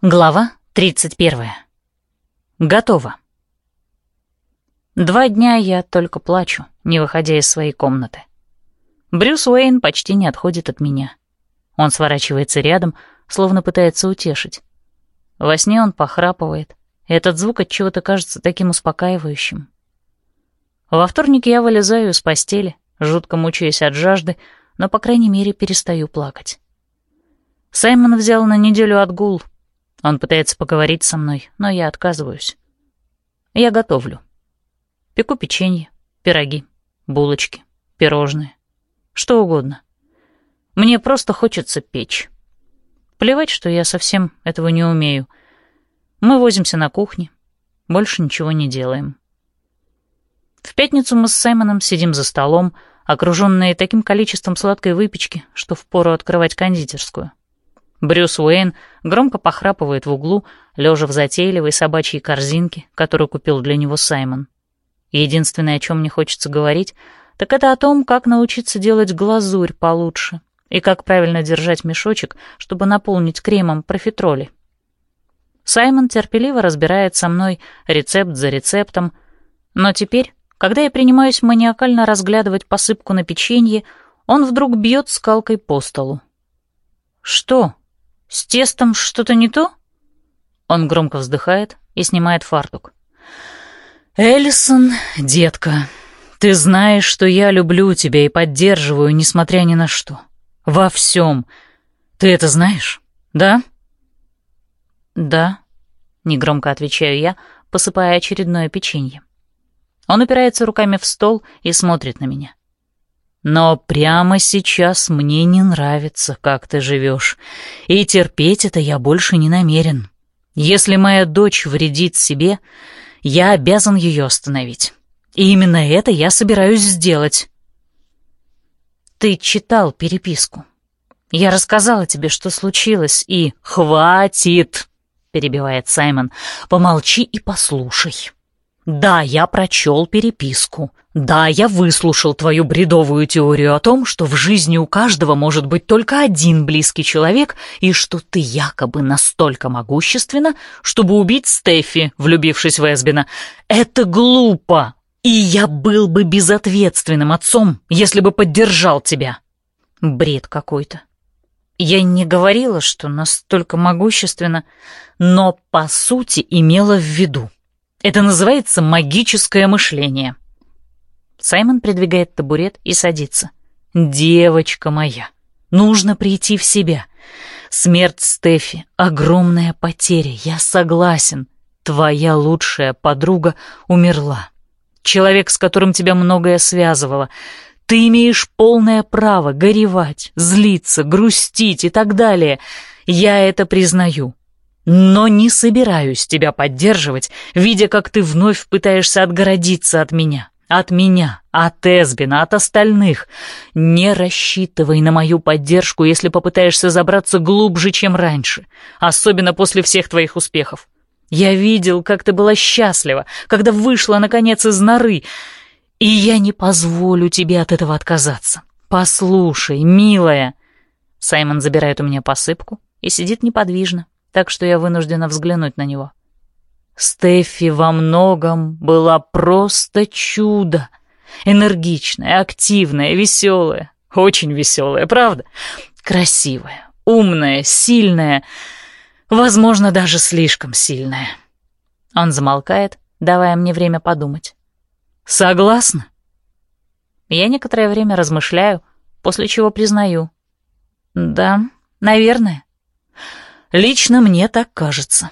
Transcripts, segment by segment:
Глава 31. Готово. Два дня я только плачу, не выходя из своей комнаты. Брюс Уэйн почти не отходит от меня. Он сворачивается рядом, словно пытается утешить. Во сне он похрапывает, и этот звук от чего-то кажется таким успокаивающим. Во вторник я вылезаю из постели, жутко мучаясь от жажды, но, по крайней мере, перестаю плакать. Саймон взял на неделю отгул — он пытается поговорить со мной, но я отказываюсь. Я готовлю. Пеку печенье, пироги, булочки, пирожные. Что угодно. Мне просто хочется печь. Плевать, что я совсем этого не умею. Мы возимся на кухне, больше ничего не делаем. В пятницу мы с Саймоном сидим за столом, окруженные таким количеством сладкой выпечки, что впору открывать кондитерскую. Брюс Уэйн громко похрапывает в углу, лежа в затейливой собачьей корзинке, которую купил для него Саймон. Единственное, о чем мне хочется говорить, так это о том, как научиться делать глазурь получше и как правильно держать мешочек, чтобы наполнить кремом профитроли. Саймон терпеливо разбирает со мной рецепт за рецептом, но теперь, когда я принимаюсь маниакально разглядывать посыпку на печенье, он вдруг бьет скалкой по столу. «Что?» «С тестом что-то не то?» Он громко вздыхает и снимает фартук. «Эллисон, детка, ты знаешь, что я люблю тебя и поддерживаю, несмотря ни на что. Во всем. Ты это знаешь, да?» «Да», — негромко отвечаю я, посыпая очередное печенье. Он упирается руками в стол и смотрит на меня. Но прямо сейчас мне не нравится, как ты живешь, и терпеть это я больше не намерен. Если моя дочь вредит себе, я обязан ее остановить. И именно это я собираюсь сделать. Ты читал переписку. Я рассказала тебе, что случилось, и... «Хватит!» — перебивает Саймон. «Помолчи и послушай». Да, я прочел переписку. Да, я выслушал твою бредовую теорию о том, что в жизни у каждого может быть только один близкий человек, и что ты якобы настолько могущественна, чтобы убить Стефи, влюбившись в Эсбина. Это глупо, и я был бы безответственным отцом, если бы поддержал тебя. Бред какой-то. Я не говорила, что настолько могущественно, но по сути имела в виду. Это называется магическое мышление. Саймон придвигает табурет и садится. «Девочка моя, нужно прийти в себя. Смерть Стефи — огромная потеря, я согласен. Твоя лучшая подруга умерла. Человек, с которым тебя многое связывало. Ты имеешь полное право горевать, злиться, грустить и так далее. Я это признаю но не собираюсь тебя поддерживать, видя, как ты вновь пытаешься отгородиться от меня. От меня, от Эсбина, от остальных. Не рассчитывай на мою поддержку, если попытаешься забраться глубже, чем раньше, особенно после всех твоих успехов. Я видел, как ты была счастлива, когда вышла, наконец, из норы, и я не позволю тебе от этого отказаться. Послушай, милая. Саймон забирает у меня посыпку и сидит неподвижно, так что я вынуждена взглянуть на него. Стефи во многом была просто чудо. Энергичная, активная, веселая. Очень веселая, правда? Красивая, умная, сильная. Возможно, даже слишком сильная. Он замолкает, давая мне время подумать. Согласна? Я некоторое время размышляю, после чего признаю. Да, наверное. Лично мне так кажется.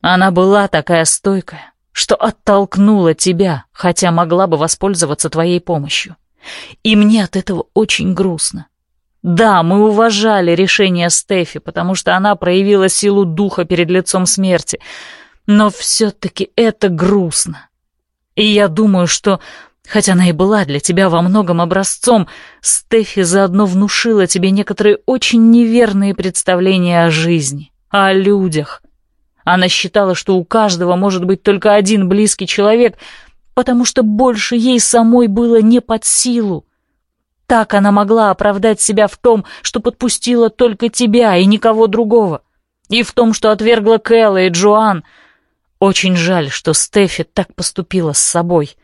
Она была такая стойкая, что оттолкнула тебя, хотя могла бы воспользоваться твоей помощью. И мне от этого очень грустно. Да, мы уважали решение Стефи, потому что она проявила силу духа перед лицом смерти, но все-таки это грустно. И я думаю, что Хотя она и была для тебя во многом образцом, Стефи заодно внушила тебе некоторые очень неверные представления о жизни, о людях. Она считала, что у каждого может быть только один близкий человек, потому что больше ей самой было не под силу. Так она могла оправдать себя в том, что подпустила только тебя и никого другого. И в том, что отвергла Кэлла и Джоан. Очень жаль, что Стефи так поступила с собой.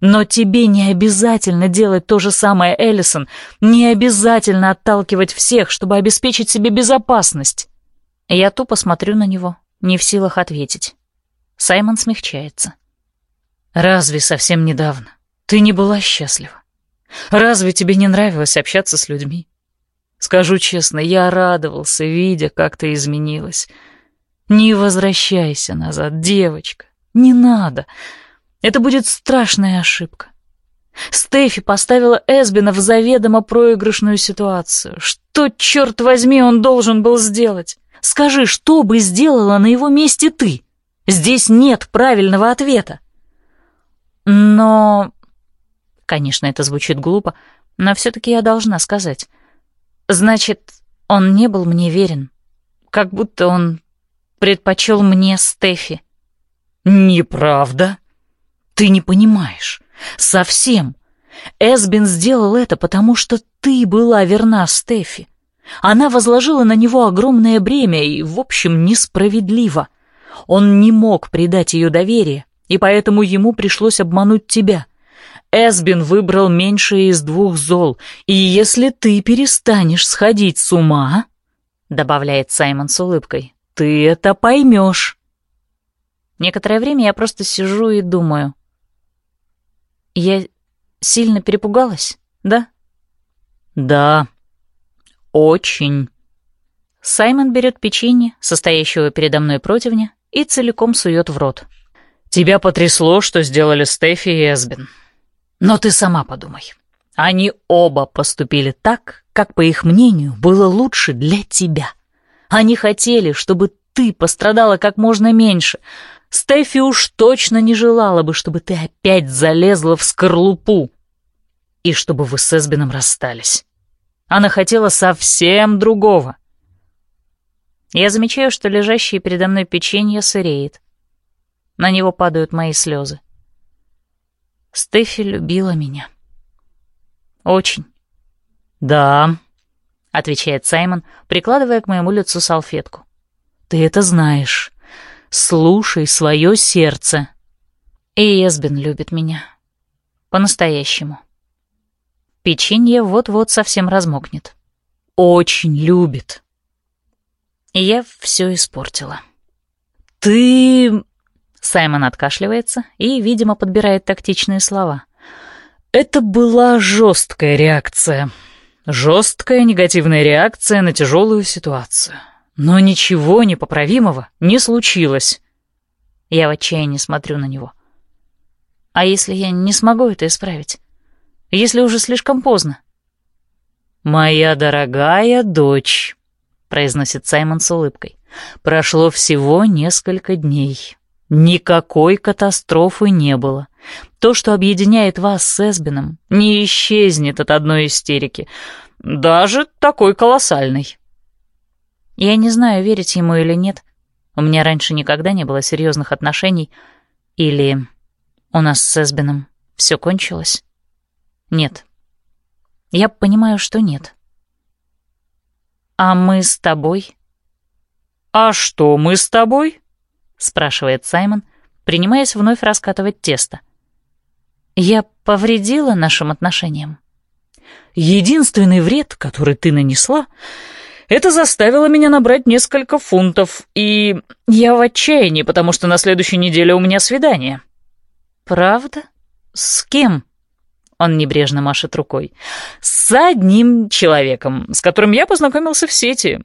Но тебе не обязательно делать то же самое, Эллисон. Не обязательно отталкивать всех, чтобы обеспечить себе безопасность. Я тупо смотрю на него, не в силах ответить. Саймон смягчается. Разве совсем недавно ты не была счастлива? Разве тебе не нравилось общаться с людьми? Скажу честно, я радовался, видя, как ты изменилась. Не возвращайся назад, девочка. Не надо. Это будет страшная ошибка. Стефи поставила Эсбина в заведомо проигрышную ситуацию. Что, черт возьми, он должен был сделать? Скажи, что бы сделала на его месте ты? Здесь нет правильного ответа. Но... Конечно, это звучит глупо, но все-таки я должна сказать. Значит, он не был мне верен. Как будто он предпочел мне Стефи. Неправда. Ты не понимаешь. Совсем. Эсбин сделал это, потому что ты была верна Стефи. Она возложила на него огромное бремя и, в общем, несправедливо. Он не мог предать ее доверие, и поэтому ему пришлось обмануть тебя. Эсбин выбрал меньшее из двух зол, и если ты перестанешь сходить с ума, — добавляет Саймон с улыбкой, — ты это поймешь. Некоторое время я просто сижу и думаю. Я сильно перепугалась, да? Да, очень. Саймон берет печенье, состоящего передо мной противня, и целиком сует в рот. Тебя потрясло, что сделали Стефи и Эсбин. Но ты сама подумай. Они оба поступили так, как, по их мнению, было лучше для тебя. Они хотели, чтобы ты пострадала как можно меньше. Стефи уж точно не желала бы, чтобы ты опять залезла в скорлупу. И чтобы вы с Эсбином расстались. Она хотела совсем другого. Я замечаю, что лежащее передо мной печенье сыреет. На него падают мои слезы. Стефи любила меня. Очень. «Да», — отвечает Саймон, прикладывая к моему лицу салфетку. «Ты это знаешь. Слушай свое сердце». И Эсбин любит меня. По-настоящему. Печенье вот-вот совсем размокнет. Очень любит. Я все испортила. «Ты...» Саймон откашливается и, видимо, подбирает тактичные слова. «Это была жесткая реакция. Жесткая негативная реакция на тяжелую ситуацию. Но ничего непоправимого не случилось». Я в отчаянии смотрю на него. «А если я не смогу это исправить? Если уже слишком поздно?» «Моя дорогая дочь», — произносит Саймон с улыбкой, — «прошло всего несколько дней». Никакой катастрофы не было. То, что объединяет вас с Эсбином, не исчезнет от одной истерики, даже такой колоссальной. Я не знаю, верить ему или нет. У меня раньше никогда не было серьезных отношений. Или у нас с Эсбином все кончилось? Нет. Я понимаю, что нет. А мы с тобой? А что мы с тобой? — спрашивает Саймон, принимаясь вновь раскатывать тесто. «Я повредила нашим отношениям?» «Единственный вред, который ты нанесла, это заставило меня набрать несколько фунтов, и я в отчаянии, потому что на следующей неделе у меня свидание». «Правда? С кем?» Он небрежно машет рукой. «С одним человеком, с которым я познакомился в сети.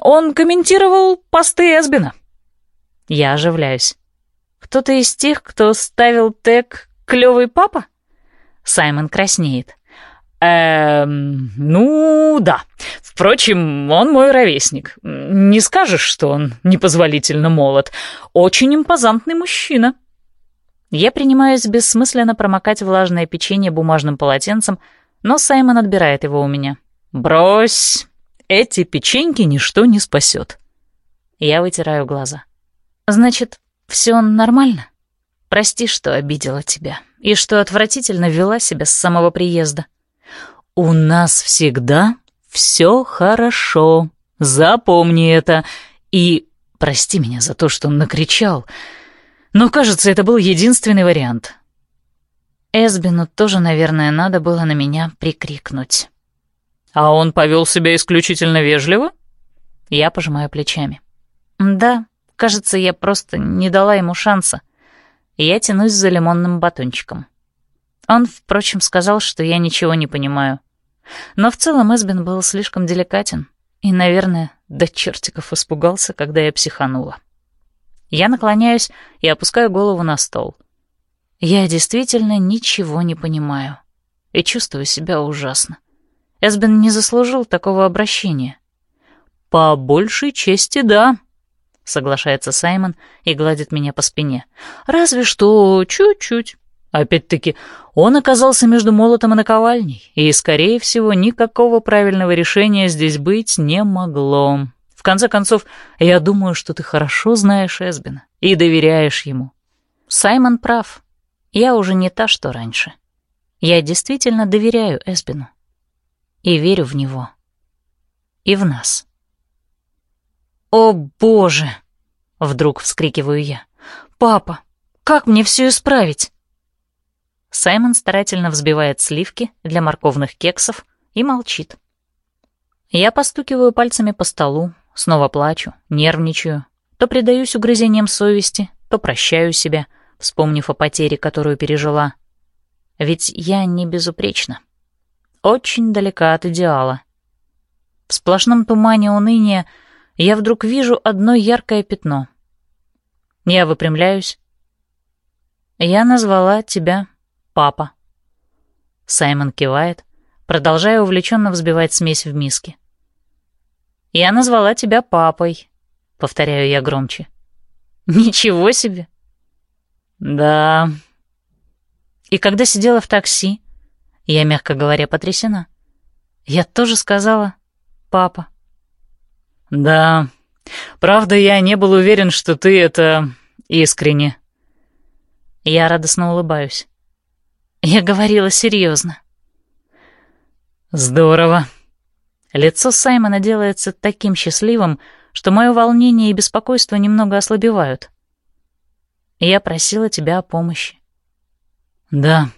Он комментировал посты Эсбина». Я оживляюсь. «Кто-то из тех, кто ставил тег «Клёвый папа»?» Саймон краснеет. «Эм, ну да. Впрочем, он мой ровесник. Не скажешь, что он непозволительно молод. Очень импозантный мужчина». Я принимаюсь бессмысленно промокать влажное печенье бумажным полотенцем, но Саймон отбирает его у меня. «Брось, эти печеньки ничто не спасет». Я вытираю глаза. Значит, все нормально? Прости, что обидела тебя и что отвратительно вела себя с самого приезда. У нас всегда все хорошо. Запомни это. И прости меня за то, что накричал, но, кажется, это был единственный вариант. Эсбину тоже, наверное, надо было на меня прикрикнуть. А он повел себя исключительно вежливо? Я пожимаю плечами. Да, кажется, я просто не дала ему шанса. Я тянусь за лимонным батончиком. Он, впрочем, сказал, что я ничего не понимаю. Но в целом Эсбин был слишком деликатен и, наверное, до чертиков испугался, когда я психанула. Я наклоняюсь и опускаю голову на стол. Я действительно ничего не понимаю и чувствую себя ужасно. Эсбин не заслужил такого обращения. «По большей чести, да», — соглашается Саймон и гладит меня по спине. «Разве что чуть-чуть. Опять-таки, он оказался между молотом и наковальней, и, скорее всего, никакого правильного решения здесь быть не могло. В конце концов, я думаю, что ты хорошо знаешь Эсбина и доверяешь ему. Саймон прав. Я уже не та, что раньше. Я действительно доверяю Эсбину. И верю в него. И в нас. «О, Боже!» — вдруг вскрикиваю я. «Папа, как мне все исправить?» Саймон старательно взбивает сливки для морковных кексов и молчит. Я постукиваю пальцами по столу, снова плачу, нервничаю, то предаюсь угрызениям совести, то прощаю себя, вспомнив о потере, которую пережила. Ведь я не безупречна. Очень далека от идеала. В сплошном тумане уныния я вдруг вижу одно яркое пятно. Я выпрямляюсь. Я назвала тебя папа. Саймон кивает, продолжая увлеченно взбивать смесь в миске. «Я назвала тебя папой», — повторяю я громче. «Ничего себе!» «Да...» И когда сидела в такси, я, мягко говоря, потрясена. Я тоже сказала «папа». «Да, правда, я не был уверен, что ты это искренне». Я радостно улыбаюсь. Я говорила серьезно. Здорово. Лицо Саймона делается таким счастливым, что мое волнение и беспокойство немного ослабевают. Я просила тебя о помощи. Да.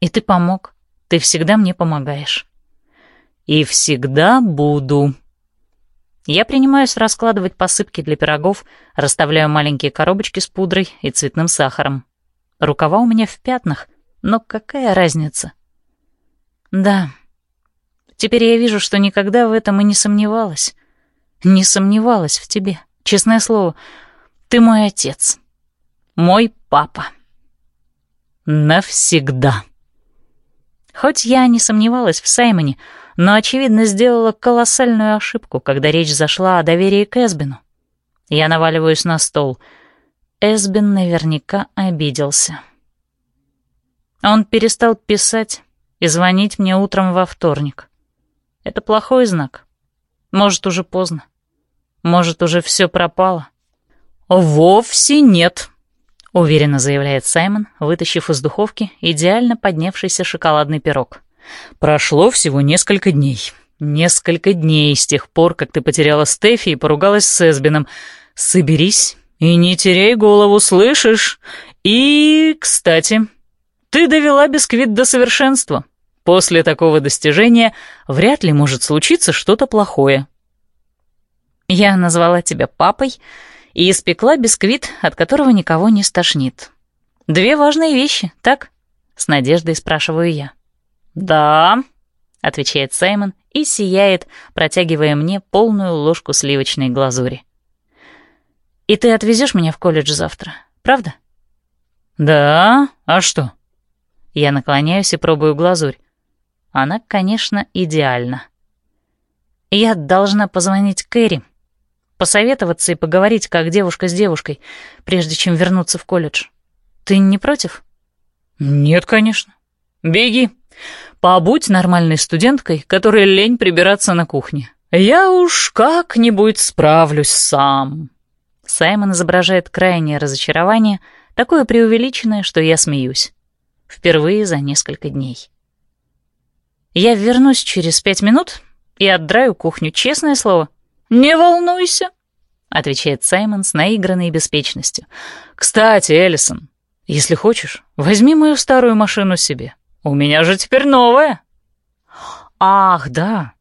И ты помог. Ты всегда мне помогаешь. И всегда буду. Я принимаюсь раскладывать посыпки для пирогов, расставляю маленькие коробочки с пудрой и цветным сахаром. Рукава у меня в пятнах, но какая разница? Да, теперь я вижу, что никогда в этом и не сомневалась. Не сомневалась в тебе, честное слово. Ты мой отец, мой папа. Навсегда. Хоть я не сомневалась в Саймоне, но, очевидно, сделала колоссальную ошибку, когда речь зашла о доверии к Эсбину. Я наваливаюсь на стол — Эсбин наверняка обиделся. Он перестал писать и звонить мне утром во вторник. Это плохой знак. Может, уже поздно. Может, уже все пропало. «Вовсе нет», — уверенно заявляет Саймон, вытащив из духовки идеально поднявшийся шоколадный пирог. «Прошло всего несколько дней. Несколько дней с тех пор, как ты потеряла Стефи и поругалась с Эсбином. Соберись и не теряй голову, слышишь? И, кстати, ты довела бисквит до совершенства. После такого достижения вряд ли может случиться что-то плохое. Я назвала тебя папой и испекла бисквит, от которого никого не стошнит. Две важные вещи, так? С надеждой спрашиваю я. Да, отвечает Саймон и сияет, протягивая мне полную ложку сливочной глазури. И ты отвезешь меня в колледж завтра, правда? Да, а что? Я наклоняюсь и пробую глазурь. Она, конечно, идеальна. Я должна позвонить Кэрри, посоветоваться и поговорить как девушка с девушкой, прежде чем вернуться в колледж. Ты не против? Нет, конечно. Беги. Побудь нормальной студенткой, которой лень прибираться на кухне. Я уж как-нибудь справлюсь сам. Саймон изображает крайнее разочарование, такое преувеличенное, что я смеюсь. Впервые за несколько дней. Я вернусь через пять минут и отдраю кухню, честное слово. «Не волнуйся», отвечает Саймон с наигранной беспечностью. «Кстати, Эллисон, если хочешь, возьми мою старую машину себе. У меня же теперь новая». «Ах, да,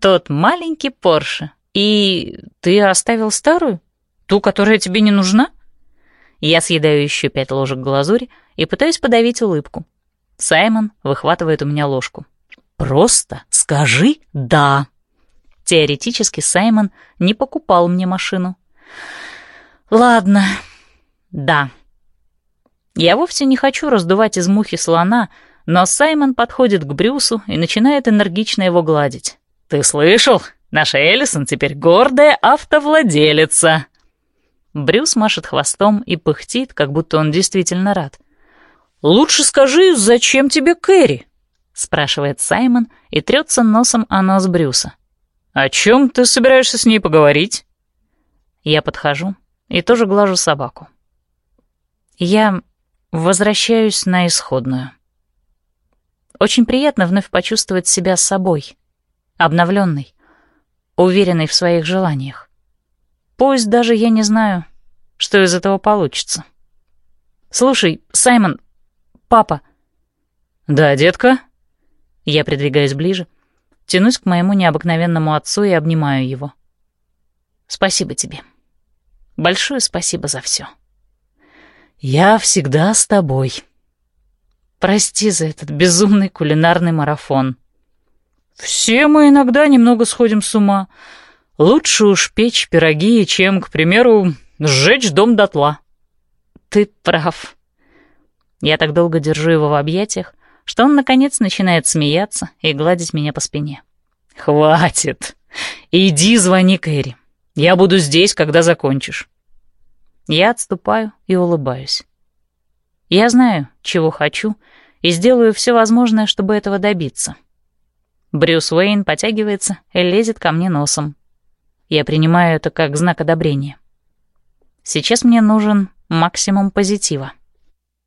тот маленький Порше. И ты оставил старую? Ту, которая тебе не нужна?» Я съедаю еще пять ложек глазури и пытаюсь подавить улыбку. Саймон выхватывает у меня ложку. «Просто скажи «да». Теоретически Саймон не покупал мне машину. Ладно, да. Я вовсе не хочу раздувать из мухи слона, но Саймон подходит к Брюсу и начинает энергично его гладить. «Ты слышал? Наша Эллисон теперь гордая автовладелица!» Брюс машет хвостом и пыхтит, как будто он действительно рад. «Лучше скажи, зачем тебе Кэрри?» — спрашивает Саймон и трется носом о нос Брюса. «О чем ты собираешься с ней поговорить?» Я подхожу и тоже глажу собаку. Я возвращаюсь на исходную. Очень приятно вновь почувствовать себя собой, обновленной, уверенной в своих желаниях. Пусть даже я не знаю, что из этого получится. Слушай, Саймон, папа. Да, детка? Я придвигаюсь ближе Тянусь к моему необыкновенному отцу и обнимаю его. Спасибо тебе. Большое спасибо за все. Я всегда с тобой. Прости за этот безумный кулинарный марафон. Все мы иногда немного сходим с ума. Лучше уж печь пироги, чем, к примеру, сжечь дом дотла. Ты прав. Я так долго держу его в объятиях, что он, наконец, начинает смеяться и гладить меня по спине. «Хватит! Иди звони Кэрри. Я буду здесь, когда закончишь». Я отступаю и улыбаюсь. Я знаю, чего хочу, и сделаю все возможное, чтобы этого добиться. Брюс Уэйн потягивается и лезет ко мне носом. Я принимаю это как знак одобрения. Сейчас мне нужен максимум позитива.